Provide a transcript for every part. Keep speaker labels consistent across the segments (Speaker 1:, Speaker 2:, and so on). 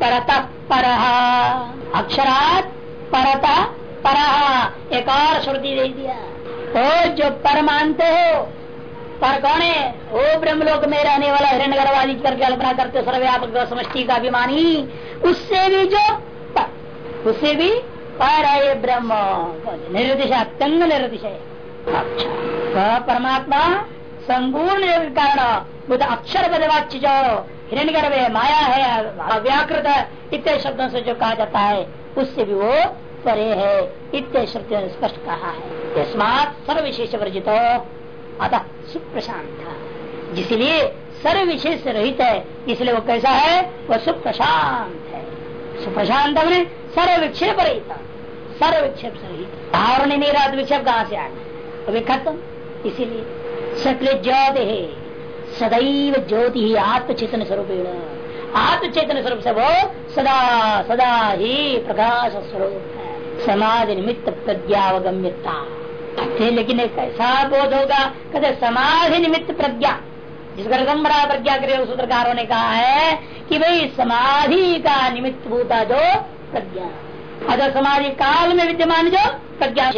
Speaker 1: परत पर। अक्षरात परत पर। एक और श्रुति दे दिया। ओ जो पर मानते हो, पर कौन है? वो ब्रह्मलोक में रहने वाला हिरण गर्वादी करके कल्पना करते सर्वव्यापक समष्टि का अभिमानी, उससे भी जो पर, उससे भी पर है ब्रह्म निर्दिशय अत्यंग निर्दिशय अच्छा वह परमात्मा संपूर्ण कारण, बुद्ध अक्षर बदवाच्य जो हिरण गर्भ है, माया है व्याकृत इतने शब्दों से जो कहा जाता है, उससे भी वो परे है, इतने शब्द स्पष्ट कहा है। यस्मात सर्व विशेष वर्जित, अतः सुप्रशांत। जिसलिए सर्व विशेष रहित है, इसलिए वो कैसा है? वह सुप्रशांत है। सुप्रशांत मैंने सर्व विक्षेप रहित। सर्व विक्षेप से रहित। नहीं रहा विक्षेप कहाँ से आना अभी खत्म। इसीलिए सकल ज्योति है। सदैव ज्योति ही आत्मचेतन स्वरूप आत्मचेतन स्वरूप से वो सदा सदा ही प्रकाश स्वरूप है समाज निमित्त प्रज्ञावगम्यता लेकिन एक ऐसा बोध होगा, कहते समाधि निमित्त प्रज्ञा जिसका रगम्बरा प्रज्ञा करे सूत्रकारों ने कहा है कि भाई, समाधि का निमित्त भूता जो प्रज्ञा। अगर समाधि काल में विद्यमान जो प्रज्ञा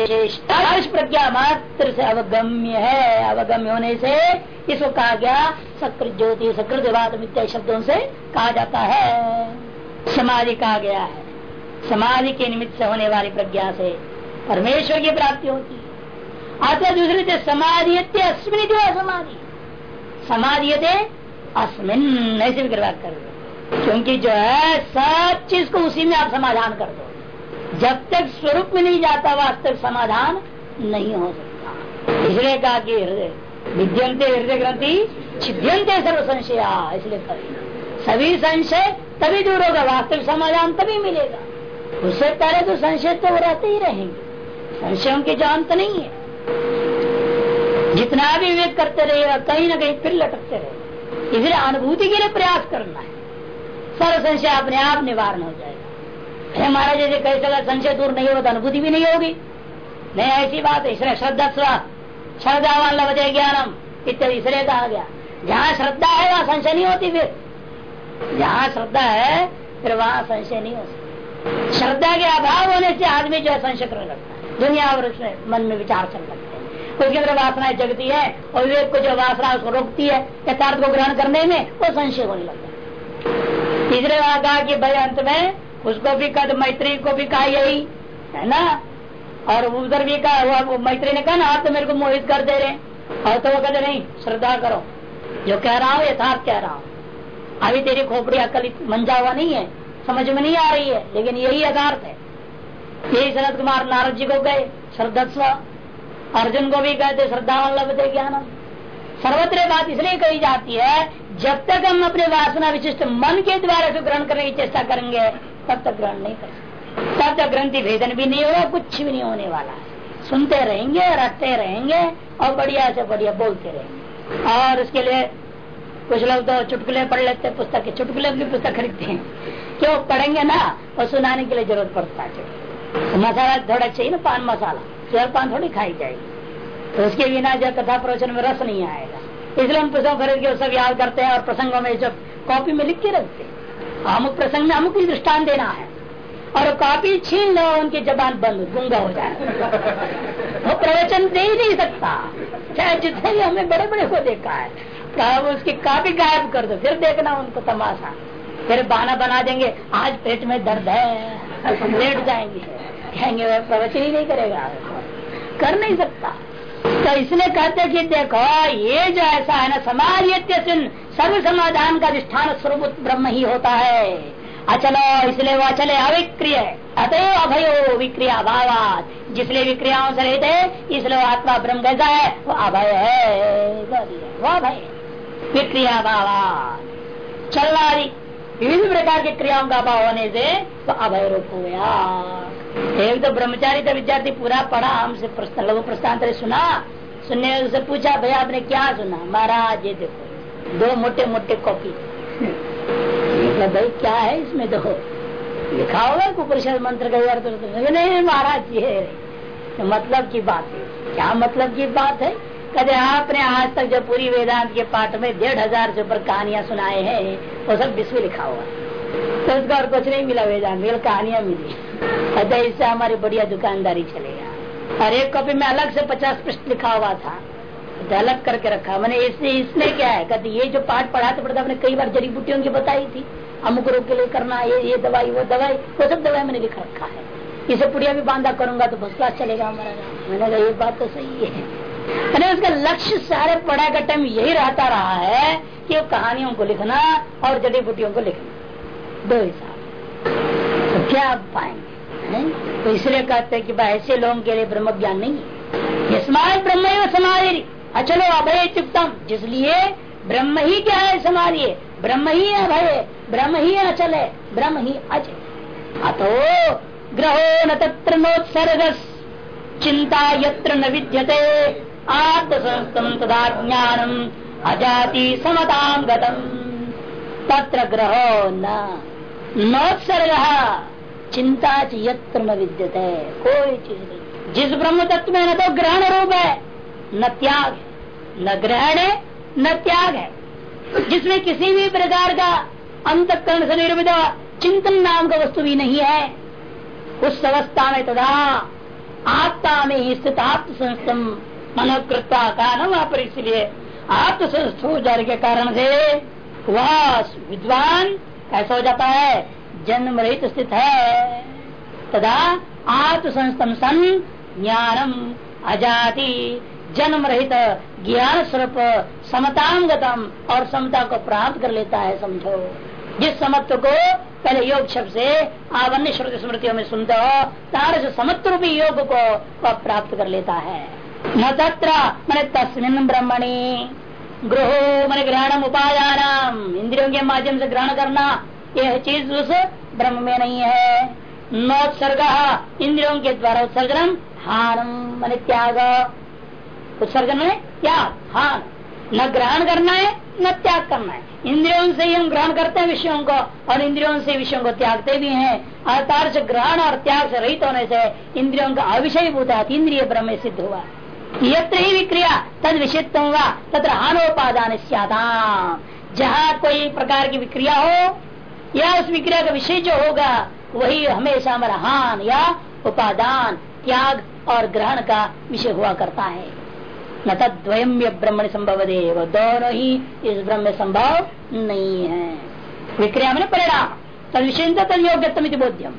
Speaker 1: प्रज्ञा मात्र से अवगम्य है। अवगम्य होने से इसको कहा गया सकृत ज्योति सकृत विद्या शब्दों से कहा जाता है। समाधि कहा गया है। समाधि के निमित्त से होने वाली प्रज्ञा से परमेश्वर की प्राप्ति होती है। अतः दूसरे से समाधि अस्मिन समाधि। समाधि अस्मिन, ऐसे भी कर क्योंकि जो है, सब चीज़ को उसी में आप समाधान कर दो। जब तक स्वरूप में नहीं जाता वास्तव समाधान नहीं हो सकता। इसलिए कहा कि हृदय विद्यंते हृदय ग्रंथि छिद्यंते सर्व संशय इसलिए सभी संशय, तभी दूर होगा, वास्तविक समाधान तभी मिलेगा। उससे पहले तो संशय तो रहते ही रहेंगे। संशयों के जो नहीं है। जितना भी विवेक करते रहेगा कहीं ना कहीं फिर लटकते रहे इसलिए अनुभूति के लिए प्रयास करना है। सर्व संशय अपने आप निवारण हो जाएगा। महाराज, जैसे कैसे संशय दूर नहीं होगा तो अनुभूति भी नहीं होगी। नहीं, ऐसी बात है, इसलिए श्रद्धा। श्रद्धा वाला वजह ज्ञानम। इत्यादि, इसलिए कहा गया। जहाँ श्रद्धा है, वहाँ संशय नहीं होती फिर। जहाँ श्रद्धा है, फिर वहाँ संशय नहीं हो श्रद्धा के अभाव होने से आदमी जो है संशय करने लगता है। दुनिया और उसमें मन में विचार चल लगते हैं। उसके अंदर वासनाएँ जगती है, और विवेक को जो वासना उसको रोकती है, यथार्थ को ग्रहण करने में, वो संशय होने लगता है। तीसरे वहाँ कहा कि भाई अंत में उसको भी कहा मैत्री को भी कहा यही, है ना? और उधर भी कहा मैत्री ने कहा ना, आप तो मेरे को मोहित कर दे रहे और तो वो कहते, नहीं, श्रद्धा करो। जो कह रहा हूँ, यथार्थ कह रहा हूँ। अभी तेरी खोपड़ी अकल मंजा हुआ नहीं है, समझ में नहीं आ रही है, लेकिन यही यथार्थ है। यही शरद कुमार नारद जी को गए श्रद्धस्व। अर्जुन को भी कहते श्रद्धा लभते ज्ञान सर्वत्र बात इसलिए कही जाती है, जब तक हम अपने वासना विशिष्ट मन के द्वारा ग्रहण करने की चेष्टा करेंगे, तब तक ग्रहण नहीं कर सकते। तब तक ग्रंथि भेदन भी नहीं होगा, कुछ भी नहीं होने वाला सुनते रहेंगे, रटते रहेंगे और बढ़िया से बढ़िया बोलते रहेंगे। और उसके लिए कुछ लोग तो चुटकुले पढ़ लेते हैं पुस्तक के चुटकुले की पुस्तक खरीदते हैं। क्यों? पढ़ेंगे ना, और सुनाने के लिए ज़रूरत पड़ता है तो मसाला थोड़ा चाहिए ना, पान मसाला। चेयर पान थोड़ी खाई जाएगी। तो उसके बिना जो कथा प्रवचन में रस नहीं आएगा। इसलिए हम पुस्तक खरीद के सब याद करते हैं और प्रसंगों में जब कॉपी में लिख के रखते हैं। अमुक प्रसंग में अमुक दृष्टान देना है। और कॉपी छीन लो, उनकी जबान बंद, गुंगा हो जाए। वो प्रवचन दे ही नहीं सकता। चाहे जितने भी हमने बड़े बड़े को देखा है कहा उसकी कापी गायब कर दो, फिर देखना उनको तमाशा। फिर बहाना बना देंगे, आज पेट में दर्द है। लेट जाएँगे। कहेंगे, वह प्रवचन ही नहीं करेगा। कर नहीं सकता। तो इसलिए कहते कि देखो, ये जो ऐसा है ना, समाज सर्व समाधान का अधिष्ठान स्वरूप ब्रह्म ही होता है। अचलो, इसलिए वो अचले अविक्रिय अतएव अभयो विक्रिया भाव जिसलिए विक्रियाओं से रहते इसलिए आत्मा ब्रह्म कैसा है, वो अभय है, वो अभय विक्रिया भाव चलना विभिन्न प्रकार की क्रियाओं का अभाव होने से वो अभय रूप हो गया। एक तो ब्रह्मचारी तो विद्यार्थी पूरा पढ़ा, हमसे प्रश्न, लघु प्रश्नांतर सुना, सुनने से पूछा भैया आपने क्या सुना? महाराज ये देखो, दो मोटे मोटे कॉपी। भाई क्या है इसमें देखो? लिखा होगा कुपरिषद मंत्र का अर्थ नहीं, महाराज जी है। तो मतलब की बात है। क्या मतलब की बात है? कहते, आपने आज तक जो पूरी वेदांत के पाठ में डेढ़ हज़ार से ऊपर कहानियाँ सुनाए हैं, वो सब विश्व लिखा हुआ तो उसका और कुछ नहीं मिला वेदांत मिल कहानियाँ मिली। अतः इससे हमारी बढ़िया दुकानदारी चलेगा और एक कॉपी में अलग से पचास पृष्ठ लिखा हुआ था। तो अलग करके रखा। मैंने, इससे, इसमें क्या है? कहते, ये जो पाठ पढ़ाते पढ़ता मैंने कई बार जड़ी बूटियों की बताई थी। अमुक रोग के लिए करना ये ये दवाई, वो दवाई, वो सब दवाई मैंने लिख रखा है। इसे पुड़िया भी बांधा करूँगा तो फ़र्स्ट क्लास चलेगा हमारा मैंने कहा, ये बात तो सही है। मैंने उसका लक्ष्य सारे पढ़ाई का टाइम यही रहता रहा है कि कहानियों को लिखना और जड़ी बूटियों को लिखना। दो हिसाब। तो क्या आप पाएँगे तो इसलिए कहते हैं कि भाई, ऐसे लोगों के लिए ब्रह्म ज्ञान नहीं है। स्मार्ट ब्रह्म समाधि अचलो अभय चित्तम, जिसलिए ब्रह्म ही क्या है समाधि ब्रह्म ही है अभय ब्रह्म ही अचल है, ब्रह्म ही अचल अतो ग्रहो न तत्र नोत्सर्ग चिंता यत्र न विद्यते आत्मसंस्तम तदा ज्ञानम, अजाति समताम गतम। तत्र ग्रहो नोत्सर्ग चिंता यत्र न विद्यते, कोई चीज़ नहीं। जिस ब्रह्म तत्व में न तो ग्रहण रूप है, न त्याग न ग्रहण है, न त्याग है। जिसमें किसी भी प्रकार का अंतकरण से निर्मित चिंतन नाम का वस्तु भी नहीं है, उस अवस्था में तथा आत्मा में स्थित आत्म संस्थम मनोकृता का वहाँ पर इसलिए आत्म हो जाने के कारण से वह विद्वान ऐसा हो जाता है जन्म रहित स्थित है। तथा आत्म संस्तम सन ज्ञानम अजाति जन्म रहित ज्ञान स्वरूप समताम गतम और समता को प्राप्त कर लेता है, समझो। जिस समत्व को पहले योग शब्द से आप अन्य श्रुति स्मृतियों में सुनते हो, तार से समत्व रूपी योग को वह प्राप्त कर लेता है। न तत्र मैंने तस्मिन ब्रह्मणी। ग्रहो मैंने ग्रहण उपायान इंद्रियों के माध्यम से ग्रहण करना, यह चीज़ उस ब्रह्म में नहीं है। नोत्सर्ग इंद्रियों के द्वारा उत्सर्जन हारम मैंने त्याग। उत्सर्जन में त्याग हान न ग्रहण करना है, न त्याग करना है। इंद्रियों से ही हम ग्रहण करते हैं विषयों को, और इंद्रियों से विषयों को त्यागते भी हैं। से ग्रहण और त्याग से रहित होने से इंद्रियों का अविषय भूता इंद्रिय ब्रह्म सिद्ध हुआ। यत्र ही विक्रिया, तद विषित्व होगा तथा हानोपादान जहाँ कोई प्रकार की विक्रिया हो, या उस विक्रिया का विषय जो होगा, वही हमेशा हमारा हान या उपादान, त्याग और ग्रहण का विषय हुआ करता है। न तद्वयम ब्रह्म संभव देव दोनों ही इस ब्रह्म संभव नहीं है। विक्रिया में परिणाम तद विषय तद योग्यतम बोध्यम।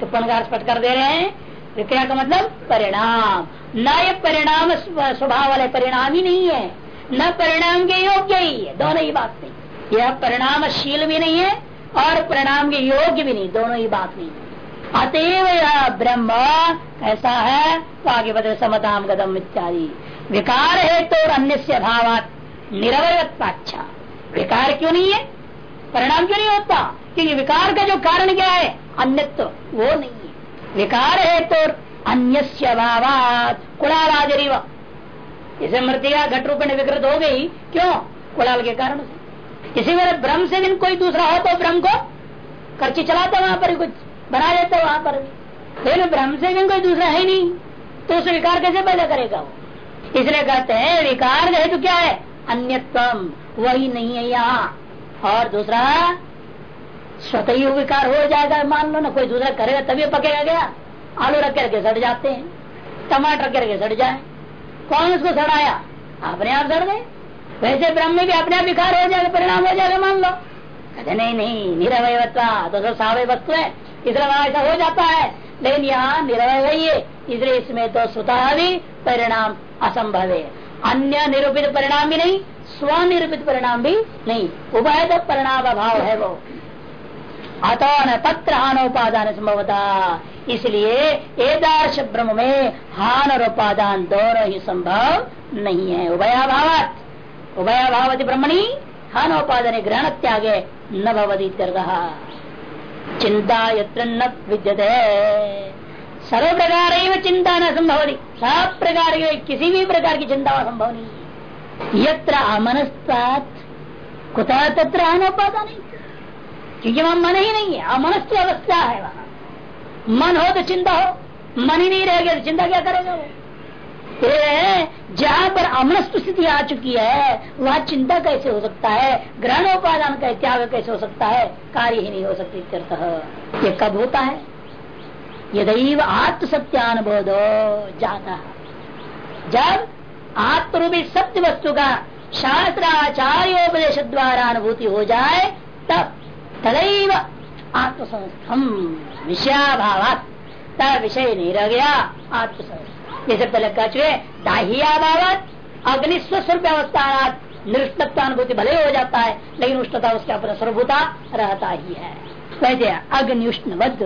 Speaker 1: तो पुनगार स्पष्ट कर दे रहे हैं। विक्रिया का मतलब परिणाम। न ये परिणाम स्वभाव वाले परिणाम ही नहीं है। न परिणाम के योग्य ही है। दोनों ही बात नहीं। यह परिणामशील भी नहीं है और परिणाम के योग्य भी नहीं। दोनों ही बात नहीं अतएव यह ब्रह्म ऐसा है? तो आगे बदल समताम गदम इत्यादि। विकार है तो अन्य से अभाव निरवयत्वाच्छा विकार क्यों नहीं है? परिणाम क्यों नहीं होता? क्योंकि विकार का जो कारण क्या है? अन्यत्व, वो नहीं है। विकार है तो अन्य अभाव कुड़ालाजरीव इसे मृतिका घट रूप विकृत हो गई। क्यों? कुड़ाल के कारण से। इसी मेरे ब्रह्म से दिन कोई दूसरा हो तो ब्रह्म को कर्ची चलाता वहाँ पर कुछ बना लेते वहाँ पर लेकिन ब्रह्म से दिन कोई दूसरा है नहीं तो उसे विकार कैसे पैदा करेगा वो? इसलिए कहते हैं, विकार हेतु तो क्या है? अन्यत्व, वही नहीं है यहाँ। और दूसरा, स्वतः विकार हो जाएगा, मान लो ना, कोई दूसरा करेगा, तभी पकेगा क्या? आलू रख करके सड़ जाते हैं, टमाटर रख के सड़ जाए। कौन उसको सड़ाया? अपने आप सड़ गए। वैसे ब्रह्म भी अपने आप विकार हो जाएगा, परिणाम हो जाएगा, मान लो। कहते, नहीं नहीं, निरवयत्वा तो सब सावय वस्तु है। इसलिए ऐसा हो जाता है। लेकिन यहाँ निरवय है। इसलिए इसमें तो स्वतः भी परिणाम असंभव है। अन्य निरूपित परिणाम भी नहीं, स्वनिरूपित परिणाम भी नहीं। उभय परिणाम अभाव है वो। अतो न तत्र हान उपादान संभवता। इसलिए एदार्श ब्रह्म में हान और उपादान दोनों ही संभव नहीं है। उभयाभावत। उभयाभावती ब्रह्मणी हान उपादान ग्रहण त्यागे न भवती चिंता यत्र न विद्यते। सर्व प्रकार चिंता न संभव सब प्रकार किसी भी प्रकार की चिंता संभव नहीं यत्र अमनस्तात कुतः तत्र अनुपाता नहीं। क्योंकि वहाँ मन ही नहीं है अमनस्थ अवस्था है वहाँ। मन हो तो चिंता हो, मन ही नहीं रहेगा तो चिंता क्या करेगा वो? जहाँ पर अमनस्थ स्थिति आ चुकी है, वहाँ चिंता कैसे हो सकता है? ग्रहण उपादान का त्याग कैसे हो सकता है? कार्य ही नहीं हो सकती ये कब होता है? यदैव आत्म सत्यानुबोध जाता। जब आत्मरूपी सत्य वस्तु का शास्त्र शास्त्राचार्योपदेश द्वारा अनुभूति हो जाए, तब तदैव आत्मसंस्थम विषयाभाव तब विषय नहीं रह गया आत्मसंस्थ जैसे पहले कह चुके दाहियाभावत अग्नि स्वस्वरूप अवस्था निष्ठत्वानुभूति भले हो जाता है, लेकिन उष्णता उसके अपना स्वरूपता रहता ही है। अग्नि उष्णवद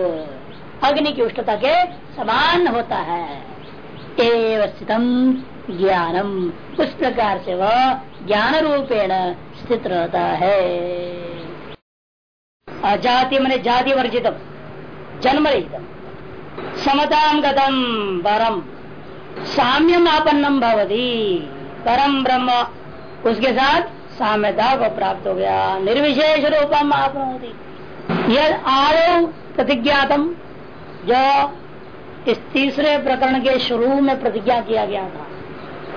Speaker 1: अग्नि की उष्णता के समान होता है। एव स्थितम ज्ञानम। उस प्रकार से वह ज्ञान रूपेण स्थित रहता है। अजाति मैंने जाति वर्जित जन्म रहित समताम गतम परम साम्यम आपन्नम भवती। परम ब्रह्म। उसके साथ साम्यता को प्राप्त हो गया। निर्विशेष रूपम आप यद आदो प्रतिज्ञातम जो इस तीसरे प्रकरण के शुरू में प्रतिज्ञा किया गया था,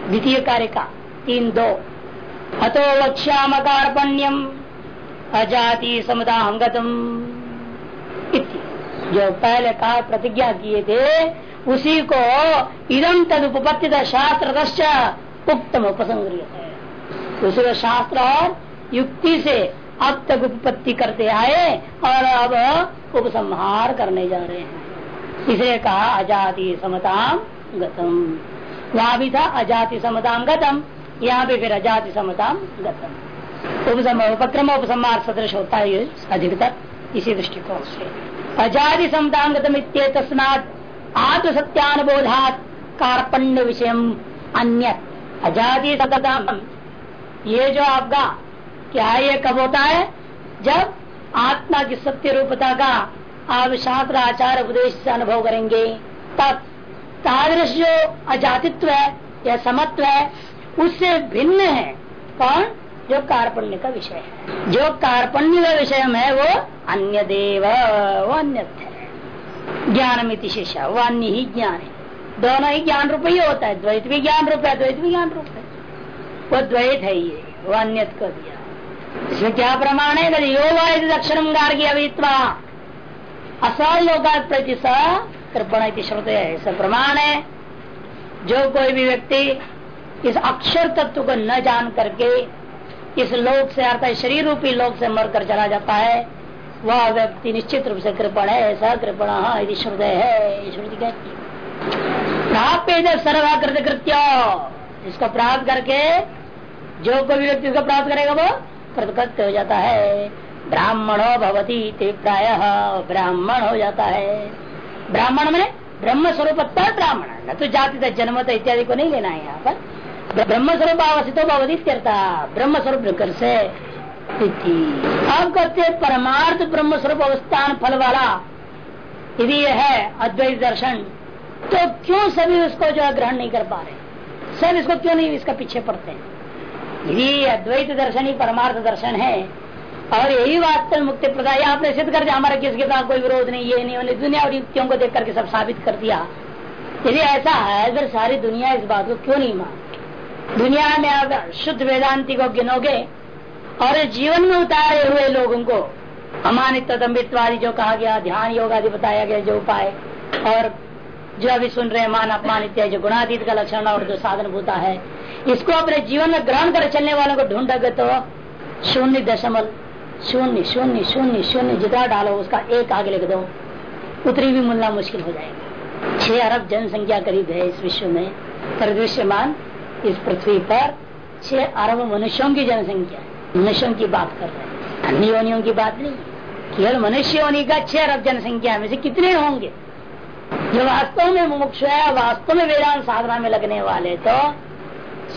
Speaker 1: द्वितीय कार्य का, तीन दो। अतो वक्ष्याम कार्पण्यम अजाति समुदाहंगतम। जो पहले कहा प्रतिज्ञा किए थे, उसी को इदम तद उपपत्ति शास्त्र उत्तम उपसंग्रह है शास्त्र और युक्ति से अब तक उपपत्ति करते आए और अब उपसंहार करने जा रहे हैं। इसलिए कहा अजाति समताम गतम। वहाँ भी था अजाति समताम गतम। यहाँ पे फिर अजाति समताम गतम। उपसम उपक्रम उपसंहार सदृश होता है अधिकतर इसी दृष्टिकोण से। अजाति समताम गतम तस्मात आत्म सत्यानुबोधात कार्पण्य विषय अन्य अजाति सतताम ये जो आपका क्या ये कब होता है? जब आत्मा की सत्य रूपता का आप शास्त्र आचार उपदेश से अनुभव करेंगे। तब तादृश जो अजातित्व है, या समत्व है, उससे भिन्न है कौन? जो कार्पण्य का विषय है। जो कार्पण्य का विषय है, वो अन्य देव, वो अन्य ज्ञान शेषा, वो अन्य ही ज्ञान है। दोनों ही ज्ञान रूप ही होता है। द्वैत भी ज्ञान रूप है द्वैत भी ज्ञान रूप है। वो द्वैत है ये, वो अन्य कर दिया। इसमें क्या प्रमाण है? योग दक्षिण गार्गी अभित्वा असल योगा प्रति कृपण श्रुते, ऐसा प्रमाण है। जो कोई भी व्यक्ति इस अक्षर तत्व को न जान करके इस लोक से, अर्थात शरीर रूपी लोक से मरकर चला जाता है, वह व्यक्ति निश्चित रूप से कृपण है, ऐसा कृपण यदि श्रुदय है प्राप्त सर्वाकृत कृत्य इसको प्राप्त करके जो कोई व्यक्ति इसको प्राप्त करेगा वो कृतकृत्य हो जाता है। ब्राह्मणो भवती प्राय ब्राह्मण हो जाता है। ब्राह्मण में ब्रह्म स्वरूप ब्राह्मण। न तो जाति जन्मत इत्यादि को नहीं लेना है यहाँ पर। ब्रह्म स्वरूप अवस्थित भवदीत्यर्था ब्रह्म स्वरूप से अब कहते परमार्थ ब्रह्म स्वरूप अवस्थान फल वाला। यदि यह है अद्वैत दर्शन तो क्यों सभी उसको जो है ग्रहण नहीं कर पा रहे? सब इसको क्यों नहीं इसका पीछे पड़ते हैं? यदि अद्वैत दर्शन ही परमार्थ दर्शन है और यही वास्तव मुक्ति प्रदाय, आपने सिद्ध कर दिया, हमारा किसके साथ कोई विरोध नहीं, ये नहीं होने दुनिया और युक्तियों को देख करके सब साबित कर दिया। यदि ऐसा है, अगर सारी दुनिया इस बात को क्यों नहीं मान? दुनिया में अगर शुद्ध वेदांति को गिनोगे, और जीवन में उतारे हुए लोगों को, अमानित तदम्बित्वादि जो कहा गया, ध्यान योग आदि बताया गया, जो उपाय, और जो अभी सुन रहे मान अपमानित है जो गुणातीत का लक्षण और जो साधन भूता है, इसको अपने जीवन में ग्रहण कर चलने वालों को ढूंढोगे तो शून्य दशमल शून्य शून्य शून्य शून्य जितना डालो, उसका एक आगे लिख दो। उतनी भी मिलना मुश्किल हो जाएगा। छह अरब जनसंख्या करीब है इस विश्व में। परिदृश्यमान, इस पृथ्वी पर छह अरब मनुष्यों की जनसंख्या मनुष्यों की बात कर रहे हैं। अन्य योनियों की बात नहीं। केवल मनुष्य होने का छह अरब जनसंख्या में से कितने होंगे? जो वास्तव में मुमुक्ष है, वास्तव में वेदांत साधना में लगने वाले तो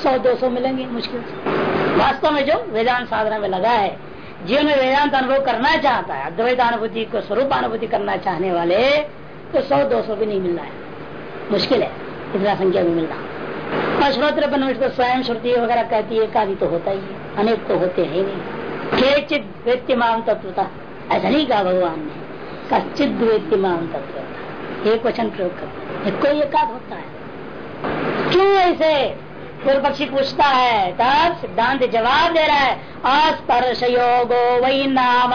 Speaker 1: सौ, दो सौ मिलेंगे मुश्किल से। वास्तव में जो वेदांत साधना में लगा है जीवन में वेदांत अनुभव करना चाहता है अद्वैत अनुभूति को स्वरूप अनुभूति करना चाहने वाले तो सौ दो सौ भी नहीं मिल रहा है। मुश्किल है, इतना संख्या भी मिलना और श्रोत्र तो स्वयं श्रुति वगैरह कहती है, एकादि तो होता ही है, अनेक तो होते हैं नहीं। केचित व्यक्तिमान तत्वता ऐसा नहीं कहा भगवान ने, कश्चित व्यक्तिमान तत्व एक वचन प्रयोग करते कोई एकाद होता है। क्यों ऐसे? पूर्व पक्षी पूछता है तब सिद्धांत जवाब दे रहा है अस्पर्श योगो वही नाम।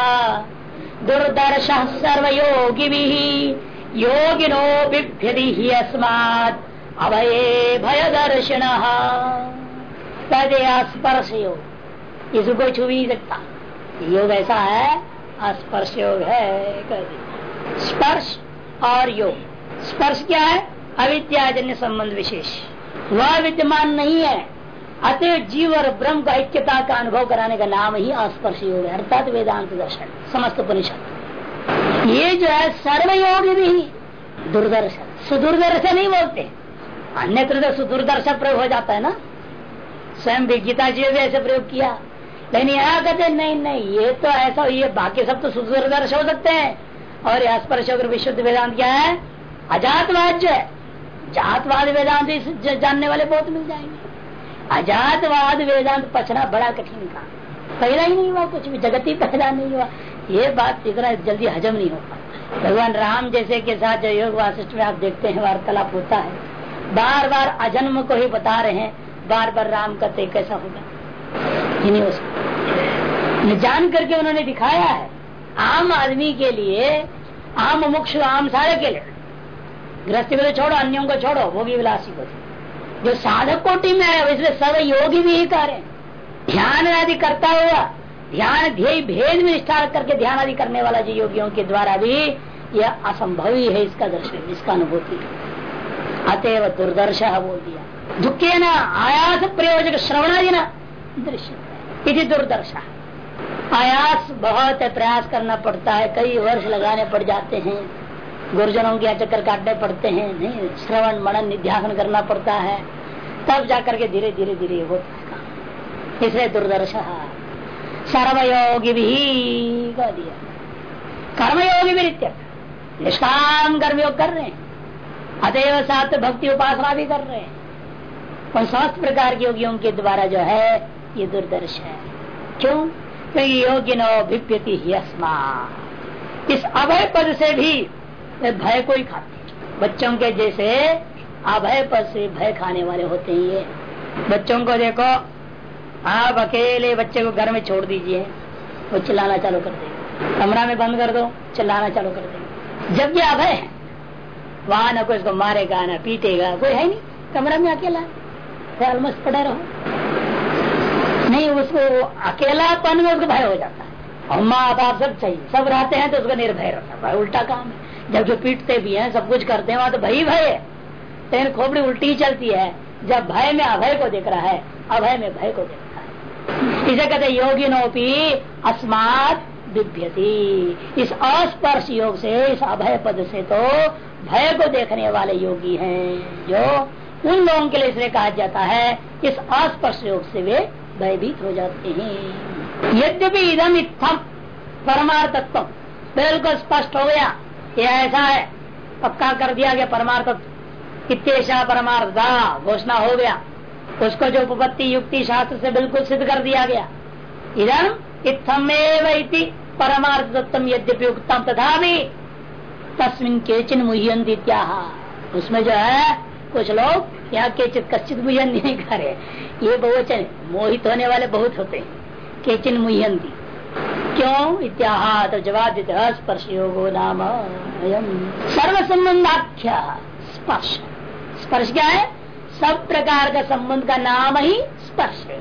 Speaker 1: दुर्दर्श सर्व सर्वयोगी भी योगिनो बिभ्यति अस्मात् अभये भय दर्शन स्पर्श योग इसको छू भी सकता। योग ऐसा है स्पर्श योग है स्पर्श और योग। स्पर्श क्या है? अविद्याजन्य संबंध विशेष। वह विद्यमान नहीं है। अतः जीव और ब्रह्म का ऐक्यता का अनुभव कराने का नाम ही अस्पर्श योग है, अर्थात वेदांत दर्शन, समस्त परिषद ये जो है सर्वयोग भी दूरदर्शन। सुदूरदर्शन नहीं बोलते। अन्यत्र तो सुदूरदर्शन प्रयोग हो जाता है ना। स्वयं भी गीता जी भी ऐसे प्रयोग किया। लेकिन यहाँ कहते नहीं नहीं, ये तो ऐसा ये बाकी सब तो सुदूरदर्श हो सकते हैं। और यह स्पर्श अगर विशुद्ध वेदांत क्या है? अजातवाद जो है। जातवाद वेदांत जानने वाले बहुत मिल जाएँगे। अजातवाद वेदांत पचना बड़ा कठिन काम। पैदा ही नहीं हुआ कुछ भी, जगत ही पैदा नहीं हुआ। ये बात इतना जल्दी हजम नहीं हो पाता। भगवान राम जैसे के साथ जो योग वासिष्ठ में आप देखते हैं, वार्तालाप होता है। बार बार अजन्म को ही बता रहे हैं बार बार राम कहते कैसा होगा नहीं हो जान करके उन्होंने दिखाया है, आम आदमी के लिए, आम मुक्ष, आम सारे के लिए। गृहस्थी को तो छोड़ो, अन्यों को छोड़ो, भोगी विलासी को जो साधक कोटि में है, इसलिए सर्व योगी भी ही कार्य ध्यान आदि करता हुआ, ध्यान ध्येय, भेद में निष्ठा करके ध्यान आदि करने वाला जो योगियों के द्वारा भी यह असंभव ही है इसका दर्शन, इसका अनुभूति। अतएव दुर्दर्श बोल दिया। दुखे न आयास प्रयोजक श्रवणादि न दृश्य दुर्दर्शा। आयास बहुत है, प्रयास करना पड़ता है, कई वर्ष लगाने पड़ जाते हैं। गुरुजनों के चक्कर काटने पड़ते हैं, नहीं, श्रवण, मनन निध्यासन करना पड़ता है। तब जाकर के धीरे धीरे धीरे होता है इसलिए दुर्दर्शा। सर्वयोगी भी कह दिया। कर्मयोगी भी नित्य। निष्काम कर्मयोग कर रहे हैं। अतएव साथ भक्ति उपासना भी कर रहे हैं। उन समस्त प्रकार के योगियों के द्वारा जो है, ये दुर्दर्श है। क्यों? क्योंकि योग्य नभिप्यति इस अभय पद से भी भय को ही खाते बच्चों के जैसे अभय पर से भय खाने वाले होते हैं ये। बच्चों को देखो, आप अकेले बच्चे को घर में छोड़ दीजिए। वो चिल्लाना चालू कर देगा। कमरा में बंद कर दो, चिल्लाना चालू कर देगा। जब ये अभय है, वहाँ ना कोई इसको मारेगा, ना पीटेगा, कोई है नहीं। कमरा में अकेला ऑलमोस्ट पड़े रहो। नहीं, उसको अकेलापन में उसको भय हो जाता है। और माँ बाप सब चाहिए सब रहते हैं तो उसको निर्भय रहता है। उल्टा काम है। जब जो पीटते भी हैं, सब कुछ करते हैं, वहाँ तो भय भय है। लेकिन खोपड़ी उल्टी ही चलती है। जब भय में अभय को देख रहा है, अभय में भय को देख रहा है। इसे कहते योगी नोपी अस्मात दिव्यती। इस अस्पर्श योग से, इस अभय पद से तो भय को देखने वाले योगी हैं, जो उन लोगों के लिए इसलिए कहा जाता है, इस अस्पर्श योग से वे भयभीत हो जाते हैं। यद्यपि इधम इतम परमार्थत्व, बिल्कुल स्पष्ट हो गया। ये ऐसा है। पक्का कर दिया गया परमार्थ। इतना परमार्था? घोषणा हो गया। उसको जो उपपत्ति युक्ति शास्त्र से बिल्कुल सिद्ध कर दिया गया। इधम इतमेव इति परमार्थ दत्तम यद्यपि उत्तम तथा भी तस्मिन केचिन मुह्यंती उसमें जो है, कुछ लोग यहाँ केचित कश्चित मुहन नहीं करे ये बहुवचन मोहित होने वाले बहुत होते हैं। केचिन मुहंती क्यों? इत्याह तो जवाब देते स्पर्श योगो नाम सर्व संबंधाख्या स्पर्श। स्पर्श क्या है? सब प्रकार का संबंध का नाम ही स्पर्श है।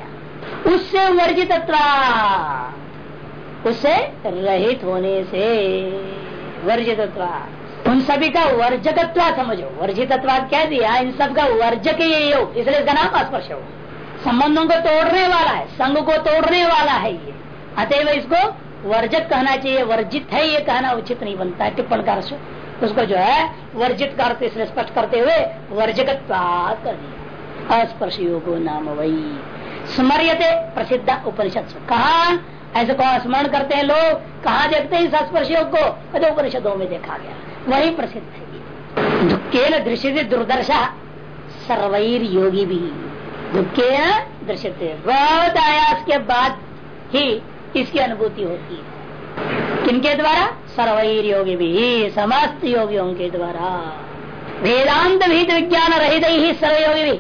Speaker 1: उससे वर्जित उससे रहित होने से वर्जित उन सभी का वर्जकत्व समझो। वर्जितत्व कह दिया? इन सब का वर्जक ये। योग इसलिए इसका नाम स्पर्श योग संबंधों को तोड़ने वाला है। संघ को तोड़ने वाला है ये। अतएव इसको वर्जक कहना चाहिए, वर्जित है ये कहना, उचित नहीं बनता है टिप्पण कर उसको जो है, वर्जित इसलिए स्पष्ट करते हुए वर्जक कर दिया। अस्पर्श योगो नाम वही स्मर्यते प्रसिद्ध उपनिषद कहा, ऐसे कौन स्मरण करते हैं लोग? कहा देखते हैं स्पर्श योग को? कदम उपनिषदों में देखा गया। वही प्रसिद्ध है दुखे दृश्य से दुर्दर्शा। सर्वैर योगी भी दुखे दृश्य बहुत आयास के बाद ही इसकी अनुभूति होती है? किनके द्वारा? सर्वैर योगी भी समस्त योगियों के द्वारा। वेदांत भीत विज्ञान रहित ही सर्वयोगी भी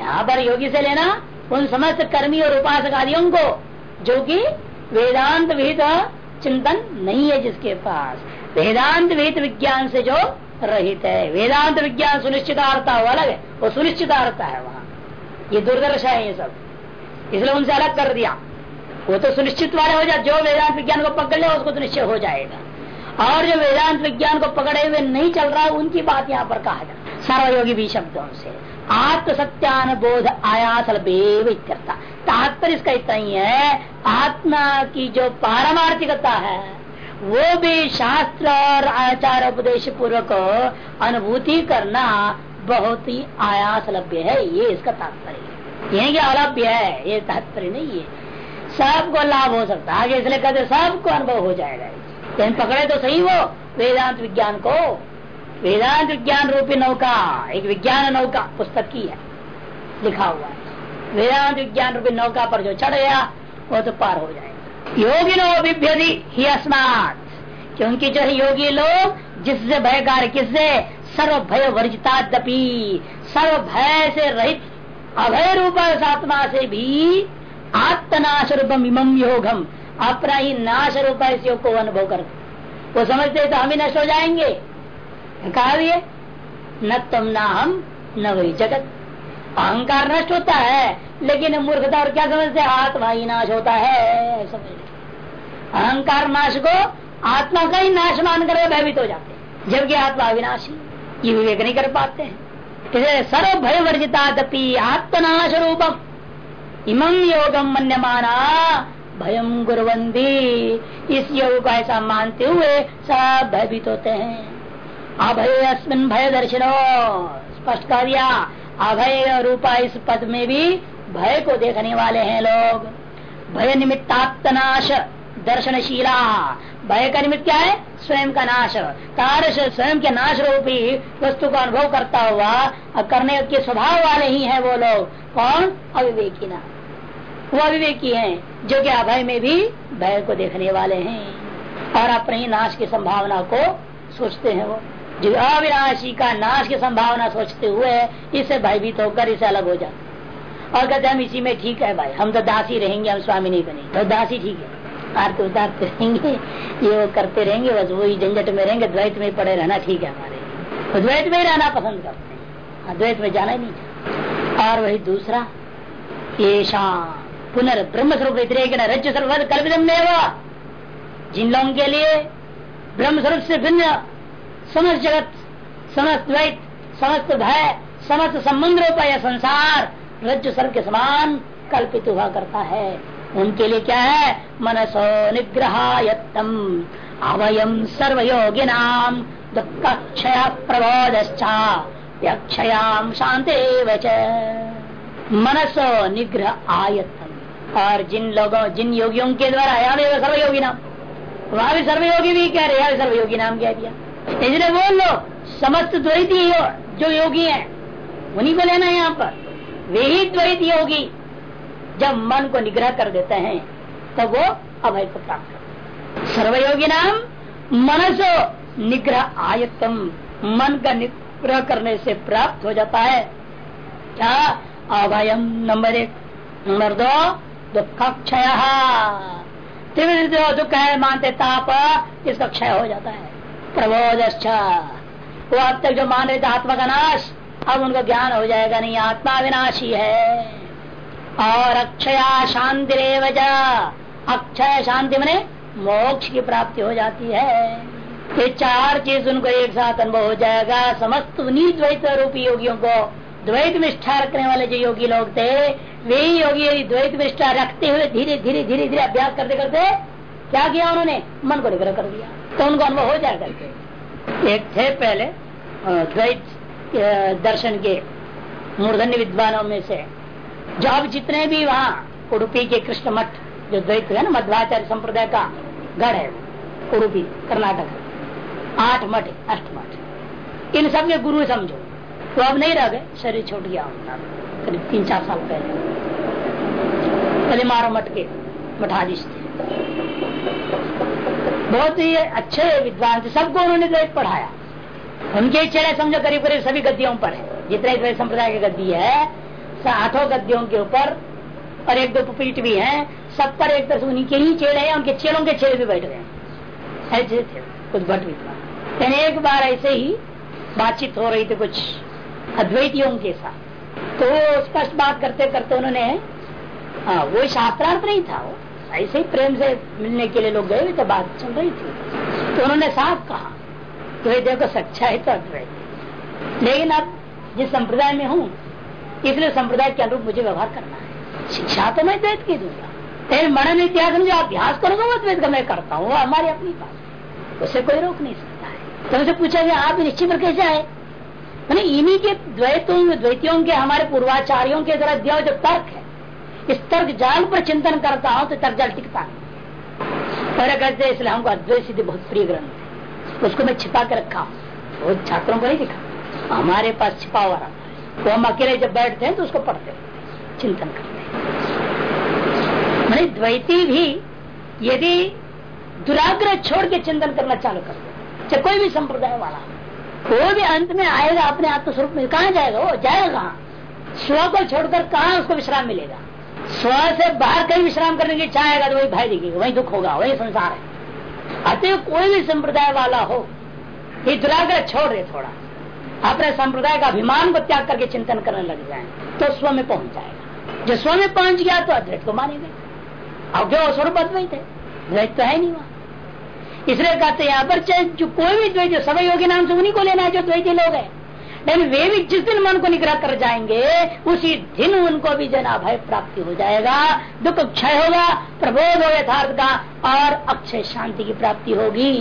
Speaker 1: यहाँ पर योगी से लेना उन समस्त कर्मी और उपासक आदियों को, जो कि वेदांत विहित चिंतन नहीं है जिसके पास। वेदांत विहित विज्ञान से जो रहित है। वेदांत विज्ञान सुनिश्चितार्था वो अलग है। वो सुनिश्चितार्था है वहाँ। ये दुर्दर्श है ये सब। इसलिए उनसे अलग कर दिया। वो तो सुनिश्चित वाले हो जाए, जो वेदांत विज्ञान को पकड़ ले, उसको तो निश्चय हो जाएगा। और जो वेदांत विज्ञान को पकड़े हुए नहीं चल रहा, उनकी बात यहाँ पर कहा जाए सर्वयोगी भी शब्दों से आत्म सत्यानुबोध आयास तात्पर्य इसका इतना ही है, आत्मा की जो पारमार्थिकता है, वो भी शास्त्र और आचार उपदेश पूर्वक अनुभूति करना बहुत ही आयास लभ्य है, ये इसका तात्पर्य यह क्या अलभ्य है? ये तात्पर्य नहीं है। सबको लाभ हो सकता है। आगे इसलिए कहते सबको अनुभव हो जाएगा। लेकिन पकड़े तो सही वो, वेदांत विज्ञान को। वेदांत विज्ञान रूपी नौका, एक विज्ञान नौका, पुस्तक की है, लिखा हुआ है। वेदांत विज्ञान रूपी नौका पर जो चढ़ गया, वो तो पार हो जाएगा। योगी नो बिभ्यति ही अस्मात। क्योंकि जो है योगी लोग, जिससे भय कार्य किससे? सर्व भय वर्जिता सर्व भय से रहित, अभय रूप आत्मा से भी आत्मनाश रूपम इमम योगम। अपना ही नाश रूप इस योग को अनुभव कर। वो समझते तो हम ही नष्ट हो जाएँगे। कहा भी है न तुम ना हम, न वही जगत। अहंकार नष्ट होता है, लेकिन मूर्खता और क्या समझते आत्मा ही नाश होता है, समझ अहंकार नाश को आत्मा का ही नाश मान कर भयभीत हो जाते जबकि आत्मा अविनाशी। ये विवेक नहीं कर पाते हैं। सर्व भय वर्जिता आत्मनाश रूपम इमं योगम मन्यमाना भयम गुरवंदी इस योग का ऐसा मानते हुए सब भयभीत होते हैं। अभय अस्मिन भय दर्शनो स्पष्ट कर दिया, अभय रूपा इस पद में भी भय को देखने वाले हैं लोग। भय निमित्तात्नाश दर्शनशीला। भय का निमित्त क्या है, स्वयं का नाश। कार्य स्वयं के नाश रूपी वस्तु का अनुभव करता हुआ करने के स्वभाव वाले ही हैं वो लोग। कौन? अविवेकी ना वो अविवेकी हैं, जो कि अभय में भी भय को देखने वाले हैं और अपने ही नाश की संभावना को सोचते हैं वो। जो अविनाशी का नाश की संभावना सोचते हुए इससे भयभीत होकर इसे अलग हो जाते और कहते हम इसी में ठीक है भाई। हम तो दासी रहेंगे, हम स्वामी नहीं बनेंगे। तो दासी ठीक है। आरती उतारते रहेंगे। ये वो करते रहेंगे, बस वही झंझट में रहेंगे, द्वैत में पड़े रहना ठीक है हमारे। तो द्वैत में ही रहना पसंद करते हैं। द्वैत में जाना ही नहीं और वही दूसरा ये शाम पुनर्ब्रह्म स्वरूप व्यतिरेक रज सर्वद कल्पितम जिन लोगों के लिए ब्रह्म स्वरूप से भिन्न, समस्त जगत, समस्त द्वैत, समस्त भय, समस्त संबंध रूप या संसार रज सर्व के समान कल्पित हुआ करता है। उनके लिए क्या है? मनसो निग्रहायत्तम। अवयम सर्वयोगी नाम दुख क्षय प्रबोधश्चा व्यक्षयाम शांति मनसो निग्रह आयत्तम। और जिन लोगों, जिन योगियों के द्वारा भी सर्वयोगी नाम वहाँ भी सर्वयोगी भी कह रहे हैं सर्वयोगी नाम कह दिया। इसलिए बोल लो समस्त द्वैती जो योगी है, उन्हीं को लेना है यहाँ पर। वे ही द्वैत योगी। जब मन को निग्रह कर देते हैं, तब वो अभय को प्राप्त करते सर्वयोगी नाम, मनसो निग्रह आयतम। मन का निग्रह करने से प्राप्त हो जाता है। क्या? अभयम नंबर एक। नंबर दो दुख क्षय जो दुख है मानते ताप, इसका क्षय हो जाता है। प्रबोध वो अब तक जो मान रहे थे आत्मा का नाश, अब उनको ज्ञान हो जाएगा नहीं, आत्मा विनाशी है। और अक्षया शांति अक्षय शांति मने मोक्ष की प्राप्ति हो जाती है। ये चार चीज़ उनको एक साथ अनुभव हो जाएगा। समस्त द्वैत रूपी योगियों को द्वैत निष्ठा रखने वाले जो योगी लोग थे, वे योगी यदि द्वैत निष्ठा रखते हुए धीरे धीरे धीरे धीरे अभ्यास करते करते क्या किया उन्होंने? मन को निग्रह कर दिया। तो उनको अनुभव हो जाएगा। एक थे पहले द्वैत दर्शन के मूर्धन्य विद्वानों में से। जो अब जितने भी वहाँ उडुपी के कृष्ण मठ जो द्वैत है ना, मध्वाचार्य संप्रदाय का गढ़ है उडुपी, कर्नाटक, आठ मठ, अष्ट मठ। इन सब के गुरु समझो। तो अब नहीं रह गए, शरीर छूट गया करीब तीन चार साल पहले। पहले मारो मठ के मठाधीश थे। बहुत ही अच्छे विद्वान थे, सबको उन्होंने द्वैत पढ़ाया। उनके चेहरे समझो करीब करीब सभी गद्दियों पर है। जितने संप्रदाय की गद्दी है आठों गद्यों के ऊपर, और एक दो पीठ भी हैं, सब पर एक तरफ़ उन्हीं के ही चेड़े हैं, उनके चेड़ों के चेड़े भी बैठ गए ऐसे थे, कुछ भट भी था। एक बार ऐसे ही बातचीत हो रही थी कुछ अद्वैतियों के साथ। तो स्पष्ट बात करते करते उन्होंने हाँ वो शास्त्रार्थ नहीं था वो। ऐसे ही प्रेम से मिलने के लिए लोग गए हुए तो बात चल रही थी। तो उन्होंने साफ़ कहा तो देखो सच्चा है तो अद्वैत लेकिन अब जिस संप्रदाय में हूँ इसलिए संप्रदाय के अनुरूप मुझे व्यवहार करना है। शिक्षा तो मैं द्वैत की दूँगा। मनन इतिहास में जो अभ्यास करोगे, वो द्वैत का मैं करता हूँ हमारी अपनी बात उसे कोई रोक नहीं सकता है। तो उनसे पूछा गया, आप निश्चित पर कैसे आए? मैंने इन्हीं के द्वैतों, द्वैतियों के, हमारे पूर्वाचार्यों के द्वारा दिया जो तर्क है, इस तर्क जाल पर चिंतन करता हूँ तो तर्क जाल टिकता नहीं। पहले कहते इसलिए हमको अद्वैत सिद्धि बहुत प्रिय ग्रंथ है। उसको मैं छिपा के रखा हूँ। वो छात्रों को नहीं दिखा। हमारे पास छिपा हुआ रहा तो हम अकेले जब बैठते हैं तो उसको पढ़ते चिंतन करते मैंने द्वैती भी यदि दुराग्रह छोड़ के चिंतन करना चालू कर चाहे कोई भी संप्रदाय वाला, वो भी अंत में आएगा, अपने आत्म स्वरूप में, कहा जाएगा वो? जाएगा। कहाँ स्व को छोड़कर कहा उसको विश्राम मिलेगा? स्व से बाहर कहीं विश्राम करने की आएगा तो वही भय दिखेगा, वही दुख होगा, वही संसार है। अतः कोई भी संप्रदाय वाला हो, ये दुराग्रह छोड़ रहे थोड़ा। अपने संप्रदाय का अभिमान को त्याग करके चिंतन करने लग जाए तो स्व में पहुँच जाएगा। जो स्व में पहुँच गया तो अद्वैत को मानेंगे। अब जो स्वरूप अद्वैत है, द्वैत तो है नहीं वहाँ। इसलिए कहते हैं यहाँ पर चाहे जो कोई भी द्वैत समय योगी नाम से उन्हीं को लेना है, जो द्वैती लोग है। लेकिन वे भी जिस दिन मन को निग्रह कर जाएँगे, उसी दिन उनको भी जन अभय प्राप्ति हो जाएगा, दुख क्षय होगा, प्रबोध हो यथार्थ का, और अक्षय शांति की प्राप्ति होगी।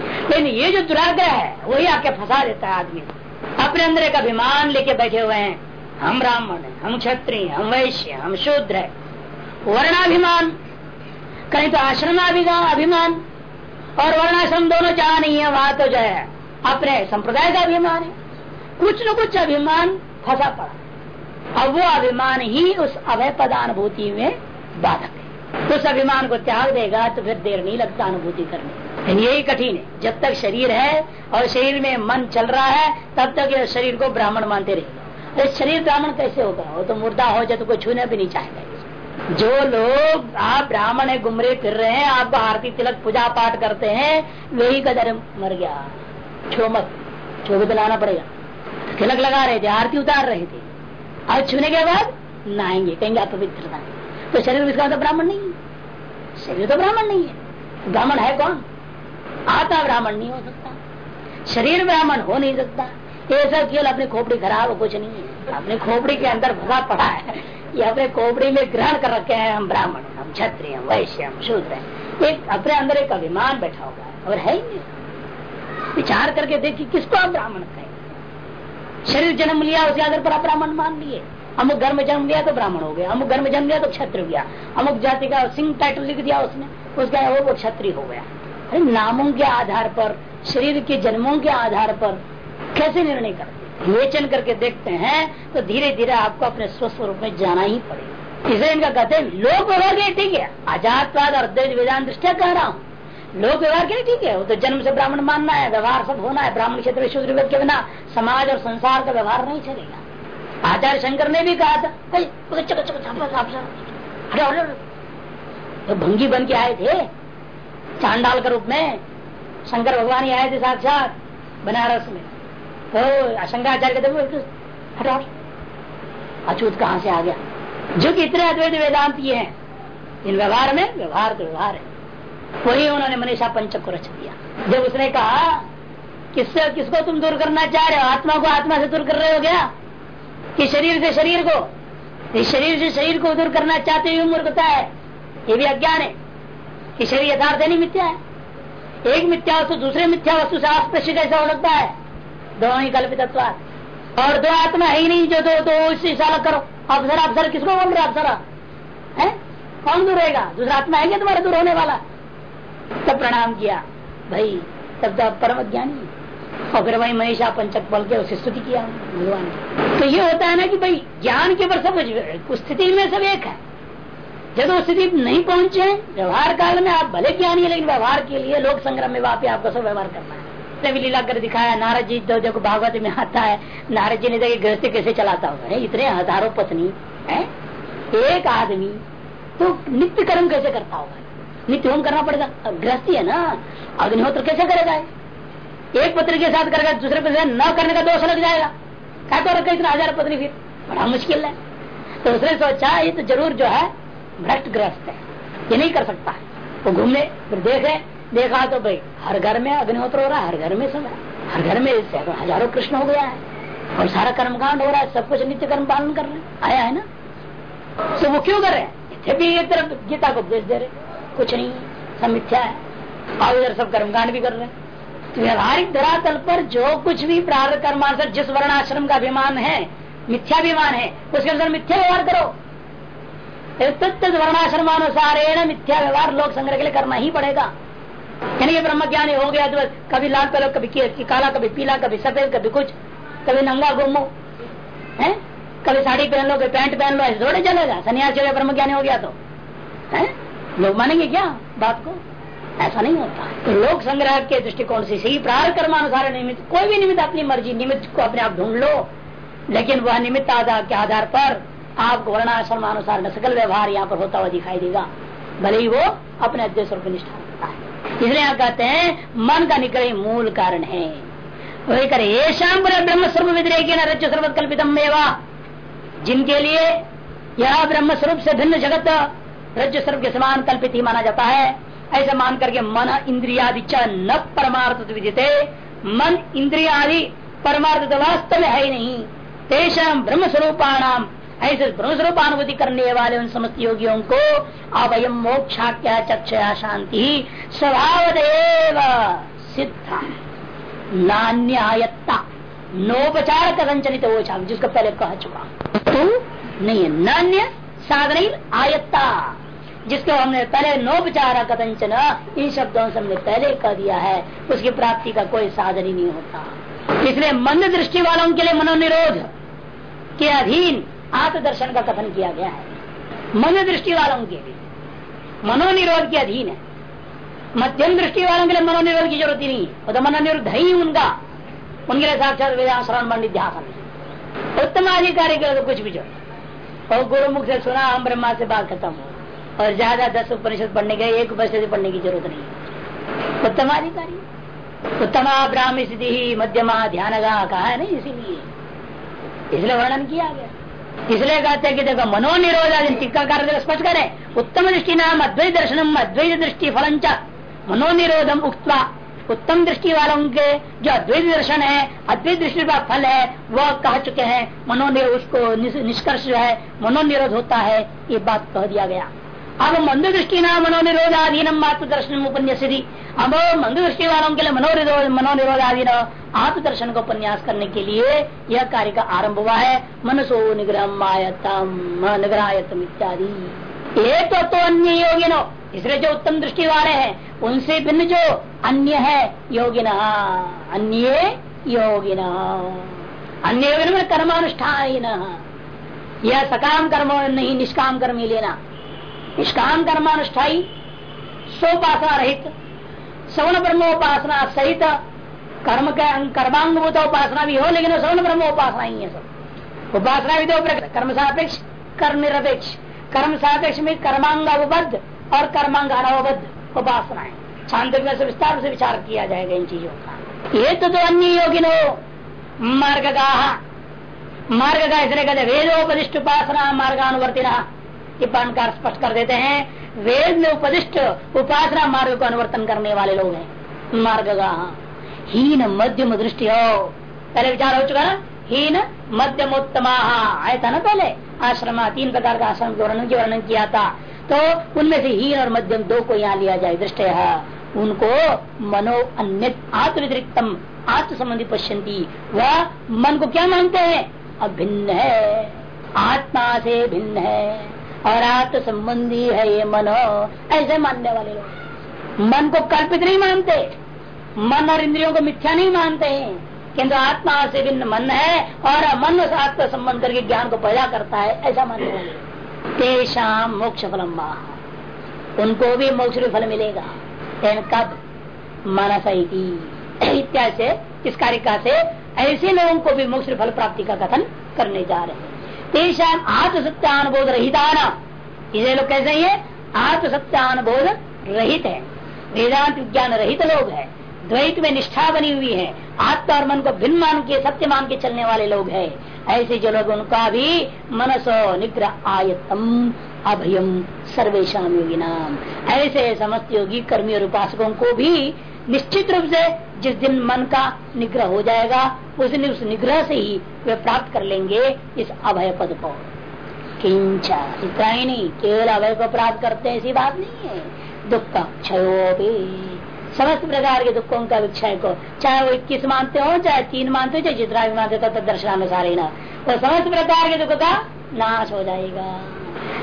Speaker 1: लेकिन ये जो दुराग्रह है, वही आके फंसा देता है आदमी। अपने अंदर एक अभिमान लेके बैठे हुए हैं। हम ब्राह्मण है, हम क्षत्रिय हम वैश्य हम शूद्र है। वर्णाभिमान, कहीं तो आश्रमाभिमान, अभिमान, और वर्णाश्रम दोनों चाह नहीं है, वहाँ तो जो है, अपने संप्रदाय का अभिमान है। कुछ न कुछ अभिमान फंसा पड़ा। अब वो अभिमान ही उस अभय पदानुभूति में बाधक है। उस अभिमान को त्याग देगा तो फिर देर नहीं लगता अनुभूति करने। यही कठिन है। जब तक शरीर है और शरीर में मन चल रहा है, तब तक ये शरीर को ब्राह्मण मानते रहेगा अरे शरीर ब्राह्मण कैसे होगा? वो तो मुर्दा हो जाए तो कोई छूने भी नहीं चाहेगा। जो लोग, आप ब्राह्मण है, गुमरे फिर रहे हैं आपको आरती तिलक पूजा पाठ करते हैं वही कदर मर गया। छो मत, छो भी दिलाना पड़ेगा। तिलक लगा रहे थे, आरती उतार रहे थे। और छूने के बाद नहाएँगे, कहेंगे आप पवित्रता तो शरीर इसका मतलब ब्राह्मण नहीं है। शरीर तो ब्राह्मण नहीं है। ब्राह्मण है कौन? आता ब्राह्मण नहीं हो सकता। शरीर ब्राह्मण हो नहीं सकता। ये सब केवल अपनी खोपड़ी खराब कुछ नहीं है। अपने खोपड़ी के अंदर भगा पड़ा है। ये अपने खोपड़ी में ग्रहण कर रखे हैं हम ब्राह्मण। हम क्षत्रिय, हम वैश्य, हम शूद्र हैं। एक अपने अंदर एक अभिमान बैठा होगा और है ही नहीं। विचार करके देखिए किसको आप ब्राह्मण कहें शरीर जन्म लिया उसके आधार पर आप ब्राह्मण मान लिए। अमुक घर में जन्म लिया तो ब्राह्मण हो गया, अमुक घर में जन्म लिया तो क्षत्रिय गया। अमुक जाति का सिंह टाइटल लिख दिया उसने, उसका वो क्षत्रिय हो गया। नामों के आधार पर, शरीर के जन्मों के आधार पर कैसे निर्णय करते विवेचन करके देखते हैं तो धीरे धीरे आपको अपने स्वस्वरूप में जाना ही पड़ेगा। इसे इनका कहते हैं, लोक व्यवहार के ठीक है। आजादवाद और द्वैत वेदांत दृष्टिया कह रहा हूँ। लोक व्यवहार के लिए ठीक है, वो तो जन्म से ब्राह्मण मानना है, व्यवहार सब होना है, ब्राह्मण क्षेत्र शूद्र के बिना समाज और संसार का व्यवहार नहीं चलेगा। आचार्य शंकर ने भी कहा था तो भंगी बन के आए थे। चांडाल के रूप में शंकर भगवान ही आए थे साक्षात बनारस में। तो शंकराचार्य कहते हटाओ अछूत कहाँ से आ गया? जो कि इतने अद्वैत वेदांत ये हैं, इन व्यवहार में व्यवहार तो व्यवहार है। वही उन्होंने मनीषा पंचक को रच दिया। जब उसने कहा, किससे, किसको तुम दूर करना चाह रहे हो? आत्मा को आत्मा से दूर कर रहे हो क्या? कि शरीर से शरीर को? इस शरीर से शरीर को दूर करना चाहते हुए मूर्खता है? ये भी अज्ञान है। कि शरीर यथार्थ नहीं मिथ्या है। एक मिथ्या वस्तु दूसरे मिथ्या वस्तु से आस्पृश्य कैसा हो सकता है? दोनों ही कल्पित और दो आत्मा है ही नहीं जो दो तो इशारा करो। अफसर अफसर किसको बोल रहे अफसरा है? कौन दूर रहेगा? दूसरा आत्मा है क्या तुम्हारे दूर होने वाला? तब प्रणाम किया। भाई, तब तो परम ज्ञानी और फिर वही मनीषा पंचक बल के उसे स्तुति किया। भगवान। तो ये होता है ना कि भाई, ज्ञान के ऊपर सब स्थिति में सब एक है। जब स्थिति नहीं पहुँचे, व्यवहार काल में आप भले ज्ञानी है, लेकिन व्यवहार के लिए लोक संग्रह में वापी आपको सब व्यवहार करना है। भी लीला कर दिखाया, नारद जी तो देखो भागवत में आता है, नारद जी ने देखिए गृहस्थी कैसे चलाता होगा। इतने हज़ारों पत्नी, है? एक आदमी तो नित्य कर्म कैसे करता होगा? नित्य होम करना पड़ेगा। गृहस्थी है ना, अग्निहोत्र कैसे करेगा एक पत्र के साथ करेगा दूसरे पत्र न करने का दोष लग जाएगा। क्या तो रखा इतना हज़ार पत्नी फिर? बड़ा मुश्किल है। तो उसने सोचा, ये तो ज़रूर जो है भ्रष्ट ग्रस्त है। ये नहीं कर सकता। है वो घूमने, फिर देखे देखा तो भाई, हर घर में अग्निहोत्र हो रहा है, हर घर में सब हर घर में हज़ारों कृष्ण हो गया है। और सारा कर्मकांड हो रहा है, सब कुछ नित्य कर्म पालन कर रहे आया है ना? तो वो क्यों कर रहे हैं? भी एक तरफ़ गीता को उपदेश दे रहे कुछ नहीं सब मिथ्या है। और इधर सब कर्मकांड भी कर रहे हैं। तो व्यवहारिक धरातल पर जो कुछ भी प्रारंभ कर्मांसर जिस वर्णाश्रम का अभिमान है मिथ्याभिमान है, उसके अनुसार मिथ्या व्यवहार करो। वर्णाश्रमानुसार मिथ्या व्यवहार लोक संग्रह के लिए करना ही पड़ेगा। यानी कि ब्रह्म ज्ञानी हो गया तो कभी लाल पहलो कभी काला, कभी पीला, कभी सफ़ेद, कभी कुछ, कभी नंगा घूमो, है? कभी साड़ी पहन लो, कभी पैंट पहन लो, ऐसे थोड़े चलेगा। सन्यास चले ब्रह्म ज्ञानी हो गया तो है? लोग मानेंगे क्या बात को? ऐसा नहीं होता। तो लोक संग्रह के दृष्टिकोण से सही प्रार कर्मानुसार निमित्त, कोई भी निमित्त अपनी मर्ज़ी, निमित्त को अपने आप ढूंढ लो। लेकिन वह निमित्त आधार के आधार पर आपको वर्णाश्रम अनुसार सकल व्यवहार यहाँ पर होता हुआ दिखाई देगा। भले ही वो अपने अध्यक्ष स्वरूप निष्ठा रखता है। इसलिए यहाँ कहते हैं, मन का निकल मूल कारण है। वही करे, ये शाम ब्रह्म स्वरूप विद्रेक रज सर्वत जिनके लिए यह ब्रह्म स्वरूप से भिन्न जगत रज स्वरूप के समान कल्पित ही माना जाता है, ऐसा मान करके मन इंद्रियादि च न परमार्थ विदिते। मन इंद्रियादि परमार्थ वास्तव में है ही नहीं। तेषा ब्रह्म स्वरूपाणाम ऐसे स्वरूपानुभूति करने वाले उन समस्त योगियों को अवयम मोक्षाख्या चक्षया शांति स्वभाव सिद्ध। नान्यायत्ता। नोपचार संचलित वो जिसको पहले कह चुका तू नहीं, नान्य साधन आयत्ता। जिसको हमने पहले नोपचार कथंचन इन शब्दों से हमने पहले कह दिया है, उसकी प्राप्ति का कोई साधन ही नहीं होता। इसलिए मंद दृष्टि वालों के लिए मनोनिरोध के अधीन आत्मदर्शन का कथन किया गया है। मन दृष्टि वालों के लिए। मनोनिरोध के अधीन है। मध्यम दृष्टि वालों के लिए मनोनिरोध की ज़रूरत ही नहीं है। तो मनोनिरोध है उनका। उनके लिए साक्षात वेदांत श्रवण मंडित ध्यान उत्तम अधिकारी के तो कुछ भी ज़रूरत और गुरुमुख से सुना, हम ब्रह्मा से बात खत्म। हो और ज़्यादा दस उपनिषद पढ़ने के एक उपनिषद पढ़ने की ज़रूरत नहीं उत्तम अधिकारी उत्तमा ब्राह्मी स्थिति मध्यमा ध्यान कहा है नहीं इसीलिए। इसलिए वर्णन किया गया। इसलिए कहते हैं कि देखो, मनोनिरोध टीकाकार स्पष्ट करें। उत्तम दृष्टि नाम अद्वैत दर्शन अद्वैत दृष्टि फलंच मनोनिरोधम उक्तवा उत्तम दृष्टि वालों के जो अद्वैत दर्शन है अद्वैत दृष्टि का फल है वह कह चुके हैं, मनोनिरोध उसको निष्कर्ष है, मनोनिरोध होता है, ये बात कह दिया गया। अब मंद दृष्टि नाम मनोनिरोधाधीनम मात्र दर्शन उपन्यास अब मंद दृष्टि वालों के लिए मनोनिरोध मनोनिरोधाधीन आत्मदर्शन को उपन्यास करने के लिए यह कार्य का आरंभ हुआ है मनसो निग्रह आयतम निग्रहतम इत्यादि। एक तो, अन्य योगी नो इसलिए जो उत्तम दृष्टि वाले हैं उनसे भिन्न जो अन्य है योगिन। अन्य योगिन। अन्य योगिन कर्मानुष्ठान यह सकाम कर्म नहीं निष्काम कर्म ही लेना। निष्काम कर्मानुष्ठाई सोपासना रहित सवर्ण ब्रह्मोपासना सहित कर्म का कर्मांगभूत उपासना भी हो लेकिन सवर्ण ब्रह्म उपासना ही है सब। उपासना भी दो प्रकार कर्म सापेक्ष कर्म निरपेक्ष कर्म सापेक्ष में कर्मांग अवबद्ध और कर्मांग अनवबद्ध उपासना है। शांति में विस्तार से विचार किया जाएगा इन चीज़ों का। ये तो, तो अन्य योगिन हो मार्ग का मार्ग का इसलिए कहते वेदोपदिष्ट उपासना मार्गानुवर्तिना। टिप्पणकार स्पष्ट कर देते हैं, वेद में उपदिष्ट उपासना मार्ग को अनुवर्तन करने वाले लोग हैं। मार्ग का हीन मध्यम दृष्टि हो पहले विचार हो चुका ना? हीन मध्यम उत्तम, आया था ना पहले? आश्रम, तीन प्रकार का आश्रम के वर्णन वर्णन किया था। तो उनमें से हीन और मध्यम दो को यहाँ लिया जाए दृष्टि उनको मनो अन्य आत्मव्यतिरिक्तम आत्म संबंधी पश्यंती वह मन को क्या मानते हैं? अभिन्न है। आत्मा से भिन्न है। और आत्म संबंधी है ये मनो। ऐसे मानने वाले लोग। मन को कल्पित नहीं मानते। मन और इंद्रियों को मिथ्या नहीं मानते हैं। किंतु आत्मा से भिन्न मन है और मन से आत्मा संबंध करके ज्ञान को पैदा करता है, ऐसा मानने वाले तेषाम मोक्ष फलम उनको भी मोक्ष फल मिलेगा। कब? मनस इत्यादि इस कारिका से ऐसे लोगों को भी मोक्ष फल प्राप्ति का कथन करने जा रहे हैं। तेषा आत्मसत्यानुबोध रहिताना इसे लोग कैसे ये आत्मसत्यानुबोध रहित है। वेदांत विज्ञान रहित लोग है। द्वैत में निष्ठा बनी हुई है। आत्मा और मन को भिन्न मान के सत्य मान के चलने वाले लोग हैं। ऐसे जो लोग उनका भी मनसो निग्रह आयतम, अभयम सर्वेशम योगी नाम ऐसे समस्त योगी कर्मी और उपासकों को भी निश्चित रूप से जिस दिन मन का निग्रह हो जाएगा, उस दिन उस निग्रह से ही वे प्राप्त कर लेंगे इस अभय पद को। किंचा नहीं, केवल अभय को प्राप्त करते हैं, ऐसी बात नहीं है। दुख का क्षय समस्त प्रकार के दुखों का विक्षय को, चाहे वो इक्कीस मानते हो, चाहे तीन मानते हो, चाहे जितना भी मानते हो तो दर्शनानुसार ही ना। वो समस्त प्रकार के दुख का नाश हो जाएगा।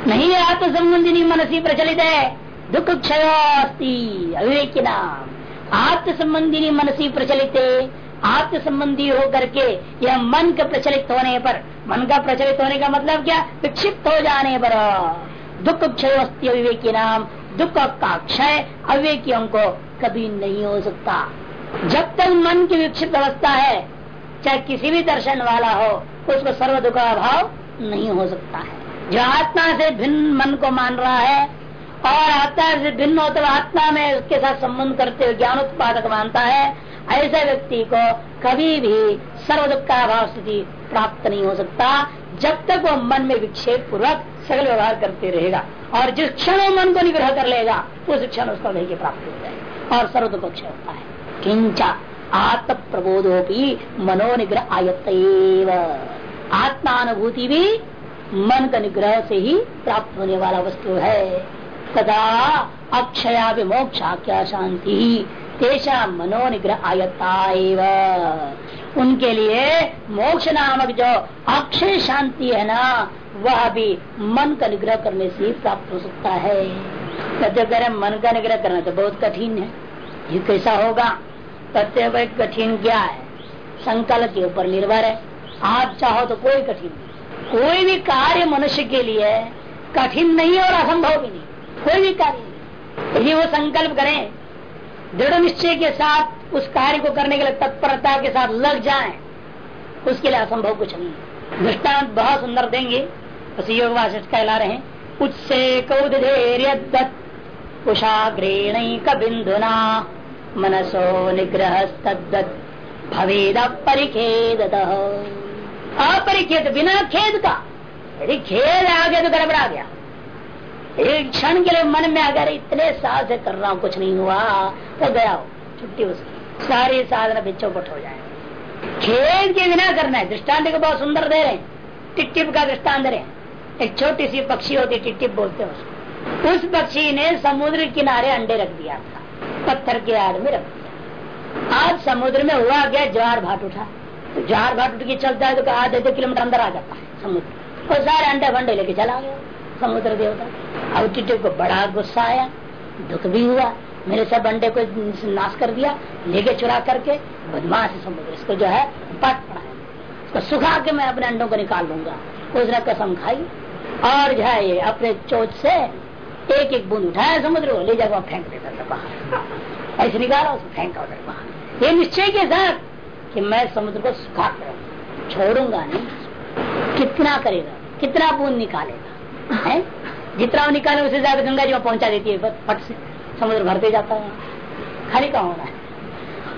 Speaker 1: नहीं आत्म संबंधी मनसी प्रचलित है। दुख क्षय अस्थि अविवेक नाम। आत्म संबंधी मनसी प्रचलित आत्म संबंधी हो करके यह मन के प्रचलित होने पर, मन का प्रचलित होने का मतलब क्या? विक्षिप्त हो जाने पर। दुख क्षय अविवेकी नाम, दुख का क्षय अविवेकियों को कभी नहीं हो सकता। जब तक मन की विक्षिप्त अवस्था है, चाहे किसी भी दर्शन वाला हो, उसको सर्व दुख का अभाव नहीं हो सकता है। जो आत्मा से भिन्न मन को मान रहा है और आत्मा से भिन्न होते आत्मा में उसके साथ संबंध करते हुए ज्ञान उत्पादक मानता है, ऐसे व्यक्ति को कभी भी सर्व दुख का अभाव स्थिति प्राप्त नहीं हो सकता, जब तक वो मन में विक्षेप पूर्वक सकल व्यवहार करते रहेगा और जिस क्षण मन को निग्रह कर लेगा, उस क्षण उसका वही प्राप्त हो जाएगा और सर्व दुख क्षय होता है। किंचा आत्म प्रबोधोपी मनोनिग्रह आयत आत्मानुभूति भी मन का निग्रह से ही प्राप्त होने वाला वस्तु है। तथा अक्षया विमोक्षा क्या शांति? तेषा मनोनिग्रह आयता उनके लिए मोक्ष नामक जो अक्षय शांति है ना, वह भी मन का निग्रह करने से प्राप्त हो सकता है। करें मन का निग्रह करना तो बहुत कठिन है। ये कैसा होगा? कहते कठिन क्या है? संकल्प के ऊपर निर्भर है। आप चाहो तो कोई कठिन कोई भी कार्य मनुष्य के लिए कठिन नहीं और असंभव भी नहीं। कोई भी कार्य यदि वो संकल्प करें, दृढ़ निश्चय के साथ उस कार्य को करने के लिए तत्परता के साथ लग जाए, उसके लिए असंभव कुछ नहीं। दृष्टांत बहुत सुंदर देंगे। उस योग कहला रहे उत्से कौदेर्य उषाग्रेण कबिंदुना मनसो निग्रह भवेद परिखेद अपरिखेद बिना खेद का, यदि खेद आ गया तो गड़बड़ा गया। एक क्षण के लिए मन में अगर इतने साल से कर रहा हूँ, कुछ नहीं हुआ तो गया हो, छुट्टी उसकी। सारी साधना भी चौपट हो जाए खेद के बिना करना है। दृष्टांत को बहुत सुंदर दे रहे हैं। टिप का दृष्टांत रहे हैं। एक छोटी सी पक्षी होती टिप बोलते हैं उसको। उस पक्षी ने समुद्र किनारे अंडे रख दिया था। पत्थर के आड़ में रख दिया आज समुद्र में हुआ गया ज्वार भाट उठा। तो ज्वार भाट उठ के चलता है तो आधे दो किलोमीटर अंदर आ जाता है समुद्र। और सारे अंडे फंडे लेके चला गया। समुद्र देवता अब को बड़ा गुस्सा आया, दुख भी हुआ। मेरे सब अंडे को नाश कर दिया, लेके चुरा करके, बदमाश समुद्र इसको जो है, पट पड़ा इसको सुखा के मैं अपने अंडों को निकाल लूँगा। उसने कसम खाई। और जो है ये, अपने चोट से एक एक बूंद उठाया समुद्र को ले जाकर फेंक देता था बाहर। ऐसे निकाला उसको फेंका उधर बाहर। ये निश्चय के साथ कि मैं समुद्र को सुखा कर छोड़ूँगा नहीं। कितना करेगा? कितना बूंद निकालेगा? है? जितना वो निकाले उसे ज़्यादा गंगा जी में पहुँचा देती है पट से समुद्र भरते जाता है। खाली कहा होना है?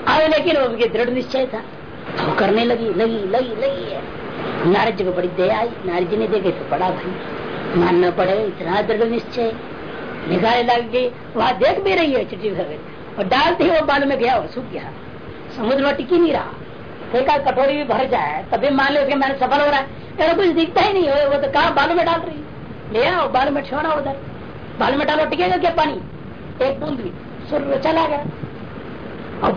Speaker 1: अब लेकिन उसके दृढ़ निश्चय था। तो करने लगी लगी लगी लगी है। नारद जी को बड़ी दया आई। नारद जी ने देखे तो बड़ा भाई। मानना पड़े, इतना दृढ़ निश्चय। निकाले लग गई वहाँ देख भी रही है चिट्ठी भर। और डालते ही वो बाल में गया और सूख गया। समुद्र में टिकी नहीं रहा। देखा कटोरी भी भर जाए, तभी मान लो कि मैंने सफल हो रहा है। कुछ दिखता ही नहीं हो। वो तो कहा बालू में डाल रही ले आओ, बाल में छोड़ा उधर। बाल में डालो, टिकेगा क्या पानी? एक बूंद भी। सुर चला गया। और